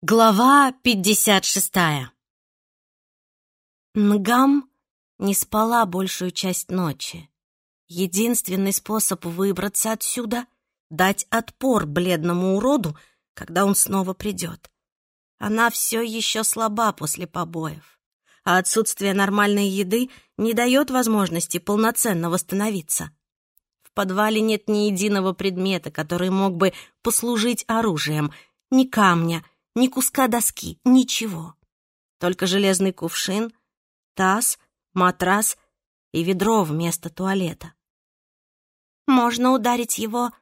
Глава 56 Нгам не спала большую часть ночи. Единственный способ выбраться отсюда — дать отпор бледному уроду, когда он снова придет. Она все еще слаба после побоев, а отсутствие нормальной еды не дает возможности полноценно восстановиться. В подвале нет ни единого предмета, который мог бы послужить оружием, ни камня — ни куска доски, ничего. Только железный кувшин, таз, матрас и ведро вместо туалета. «Можно ударить его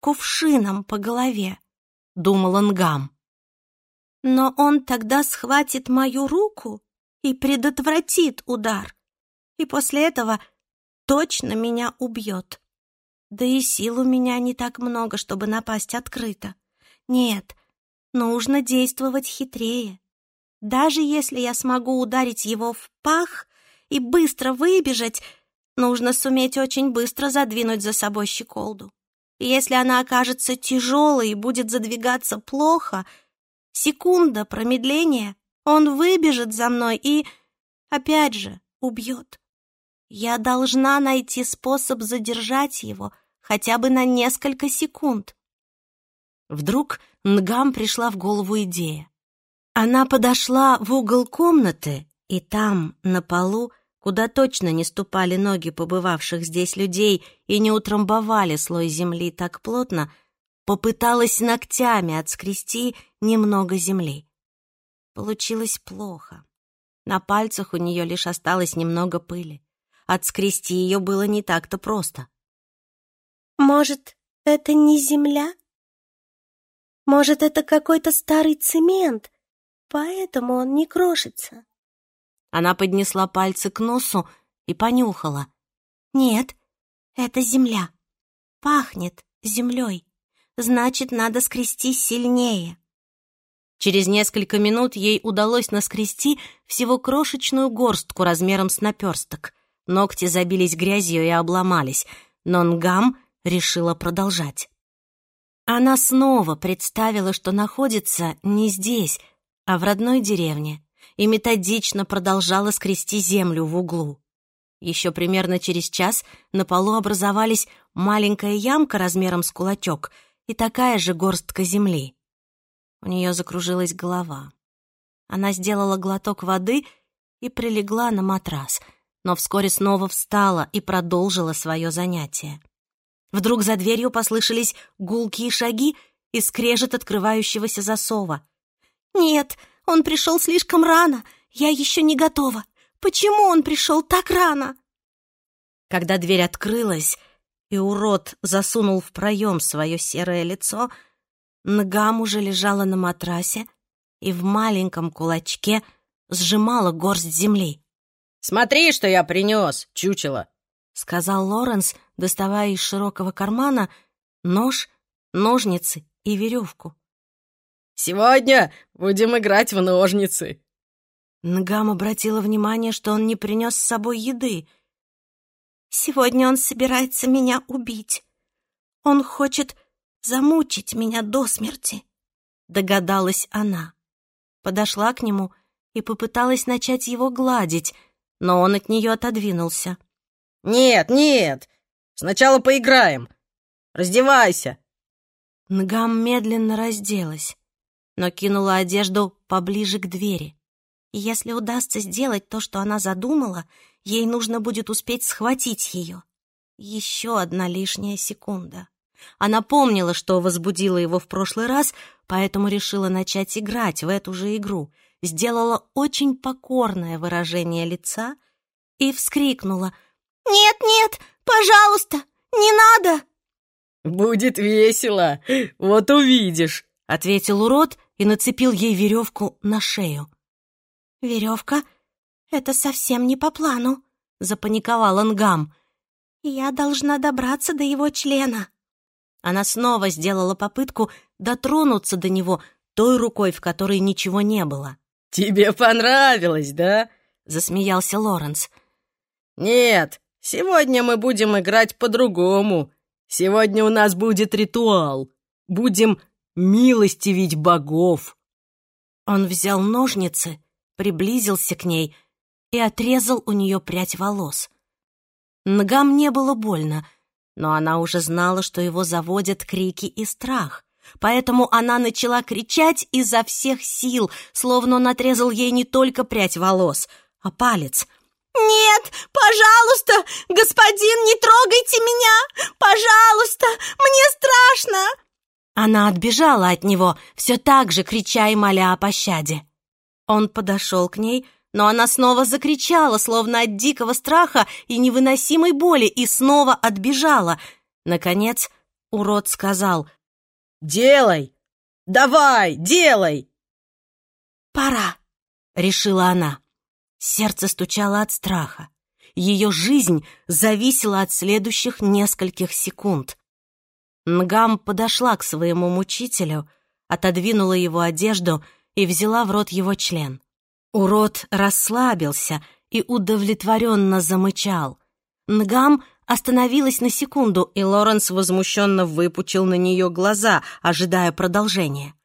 кувшином по голове», — думал Нгам. «Но он тогда схватит мою руку и предотвратит удар, и после этого точно меня убьет. Да и сил у меня не так много, чтобы напасть открыто. Нет, Нужно действовать хитрее. Даже если я смогу ударить его в пах и быстро выбежать, нужно суметь очень быстро задвинуть за собой щеколду. Если она окажется тяжелой и будет задвигаться плохо, секунда промедления, он выбежит за мной и, опять же, убьет. Я должна найти способ задержать его хотя бы на несколько секунд. Вдруг Нгам пришла в голову идея. Она подошла в угол комнаты, и там, на полу, куда точно не ступали ноги побывавших здесь людей и не утрамбовали слой земли так плотно, попыталась ногтями отскрести немного земли. Получилось плохо. На пальцах у нее лишь осталось немного пыли. Отскрести ее было не так-то просто. «Может, это не земля?» Может, это какой-то старый цемент, поэтому он не крошится. Она поднесла пальцы к носу и понюхала. Нет, это земля. Пахнет землей. Значит, надо скрести сильнее. Через несколько минут ей удалось наскрести всего крошечную горстку размером с наперсток. Ногти забились грязью и обломались, но Нгам решила продолжать. Она снова представила, что находится не здесь, а в родной деревне, и методично продолжала скрести землю в углу. Еще примерно через час на полу образовались маленькая ямка размером с кулачок и такая же горстка земли. У нее закружилась голова. Она сделала глоток воды и прилегла на матрас, но вскоре снова встала и продолжила свое занятие. Вдруг за дверью послышались гулкие шаги и скрежет открывающегося засова. «Нет, он пришел слишком рано. Я еще не готова. Почему он пришел так рано?» Когда дверь открылась, и урод засунул в проем свое серое лицо, Нгам уже лежала на матрасе и в маленьком кулачке сжимала горсть земли. «Смотри, что я принес, чучело!» — сказал Лоренс, доставая из широкого кармана нож, ножницы и веревку. «Сегодня будем играть в ножницы!» Нгам обратила внимание, что он не принес с собой еды. «Сегодня он собирается меня убить. Он хочет замучить меня до смерти», — догадалась она. Подошла к нему и попыталась начать его гладить, но он от нее отодвинулся. «Нет, нет! Сначала поиграем! Раздевайся!» Нгам медленно разделась, но кинула одежду поближе к двери. И если удастся сделать то, что она задумала, ей нужно будет успеть схватить ее. Еще одна лишняя секунда. Она помнила, что возбудила его в прошлый раз, поэтому решила начать играть в эту же игру. Сделала очень покорное выражение лица и вскрикнула — «Нет, нет, пожалуйста, не надо!» «Будет весело, вот увидишь», — ответил урод и нацепил ей веревку на шею. «Веревка? Это совсем не по плану», — запаниковал Ангам. «Я должна добраться до его члена». Она снова сделала попытку дотронуться до него той рукой, в которой ничего не было. «Тебе понравилось, да?» — засмеялся Лоренс. «Нет, Сегодня мы будем играть по-другому. Сегодня у нас будет ритуал. Будем милостивить богов. Он взял ножницы, приблизился к ней и отрезал у нее прядь волос. Ногам не было больно, но она уже знала, что его заводят крики и страх. Поэтому она начала кричать изо всех сил, словно он отрезал ей не только прядь волос, а палец. «Нет, пожалуйста, господин, не трогайте меня! Пожалуйста, мне страшно!» Она отбежала от него, все так же крича и моля о пощаде. Он подошел к ней, но она снова закричала, словно от дикого страха и невыносимой боли, и снова отбежала. Наконец, урод сказал «Делай! Давай, делай!» «Пора!» — решила она. Сердце стучало от страха. Ее жизнь зависела от следующих нескольких секунд. Нгам подошла к своему мучителю, отодвинула его одежду и взяла в рот его член. Урод расслабился и удовлетворенно замычал. Нгам остановилась на секунду, и Лоренс возмущенно выпучил на нее глаза, ожидая продолжения.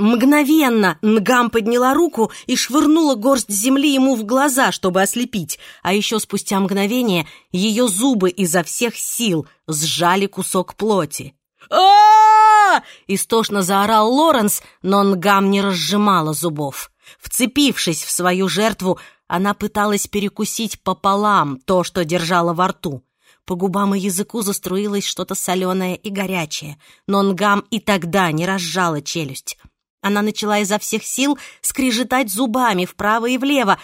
Мгновенно Нгам подняла руку и швырнула горсть земли ему в глаза, чтобы ослепить, а еще спустя мгновение ее зубы изо всех сил сжали кусок плоти. а Истошно заорал Лоренс, но Нгам не разжимала зубов. Вцепившись в свою жертву, она пыталась перекусить пополам то, что держала во рту. По губам и языку заструилось что-то соленое и горячее, но Нгам и тогда не разжала челюсть. Она начала изо всех сил скрежетать зубами вправо и влево,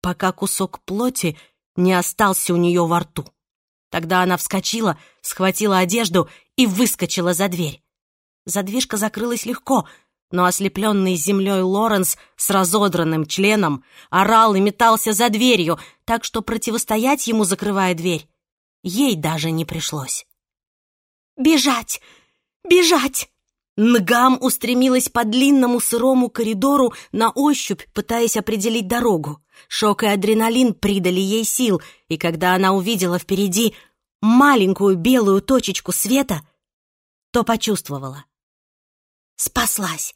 пока кусок плоти не остался у нее во рту. Тогда она вскочила, схватила одежду и выскочила за дверь. Задвижка закрылась легко, но ослепленный землей Лоренс с разодранным членом орал и метался за дверью, так что противостоять ему, закрывая дверь, ей даже не пришлось. «Бежать! Бежать!» Нгам устремилась по длинному сырому коридору на ощупь, пытаясь определить дорогу. Шок и адреналин придали ей сил, и когда она увидела впереди маленькую белую точечку света, то почувствовала. Спаслась.